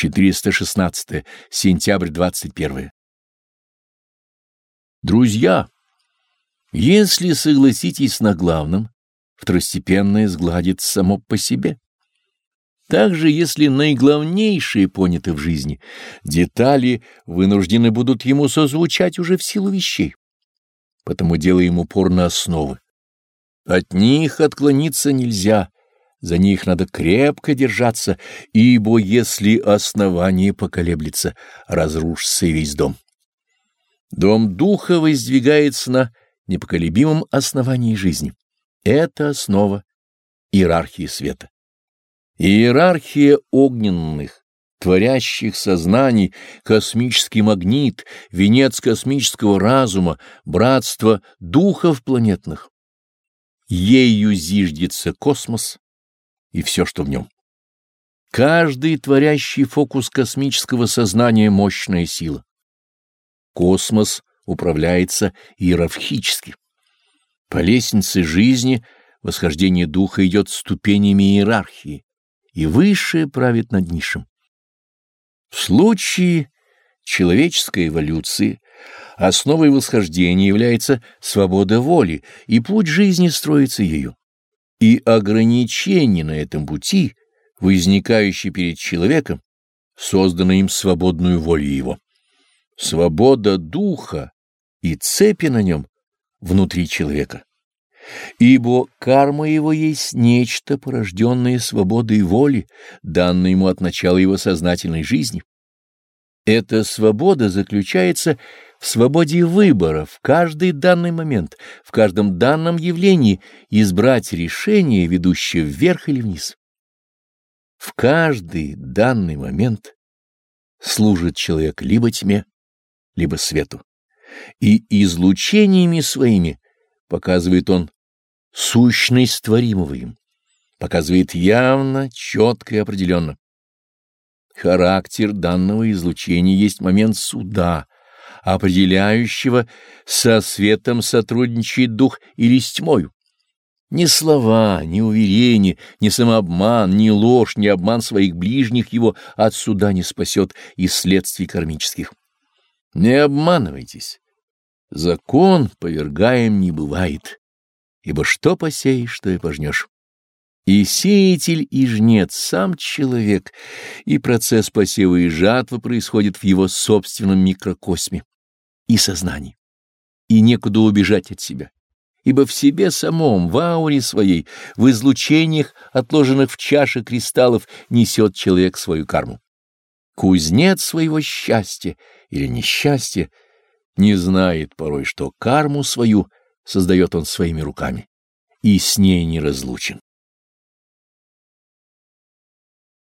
416. Сентябрь 21. Друзья, если согласитесь на главном, второстепенное сгладит само по себе. Также, если наиглавнейшие поняты в жизни, детали вынуждены будут ему созвучать уже в силу вещей. Потому делаем упор на основы. От них отклониться нельзя, за них надо крепко держаться, ибо если основание поколеблется, разрушится весь дом. Дом духа воздвигается на непоколебимом основании жизни. Это основа иерархии света. Иерархия огненных, творящих сознаний, космический магнит, венец космического разума, братство духов планетных. Ею зиждется космос и все, что в нем. Каждый творящий фокус космического сознания — мощная сила. Космос управляется иерархически. По лестнице жизни восхождение духа идет ступенями иерархии, и высшее правит над низшим. В случае человеческой эволюции основой восхождения является свобода воли, и путь жизни строится ею. И ограничения на этом пути, возникающие перед человеком, созданы им свободную волю его. Свобода духа и цепи на нем внутри человека. Ибо карма его есть нечто, порожденное свободой воли, данное ему от начала его сознательной жизни. Эта свобода заключается в свободе выбора в каждый данный момент, в каждом данном явлении избрать решение, ведущее вверх или вниз. В каждый данный момент служит человек либо тьме, либо свету. И излучениями своими показывает он сущность творимого им, показывает явно, четко и определенно. Характер данного излучения есть момент суда, определяющего, со светом сотрудничает дух или с тьмою. Ни слова, ни уверения, ни самообман, ни ложь, ни обман своих ближних его от суда не спасет из следствий кармических. Не обманывайтесь. Закон повергаем не бывает, ибо что посеешь, что и пожнешь. И сеятель, и жнец — сам человек, и процесс посева и жатвы происходит в его собственном микрокосме и сознании. И некуда убежать от себя, ибо в себе самом, в ауре своей, в излучениях, отложенных в чаше кристаллов, несет человек свою карму. Кузнец своего счастья или несчастья не знает порой, что карму свою создает он своими руками и с ней не разлучен.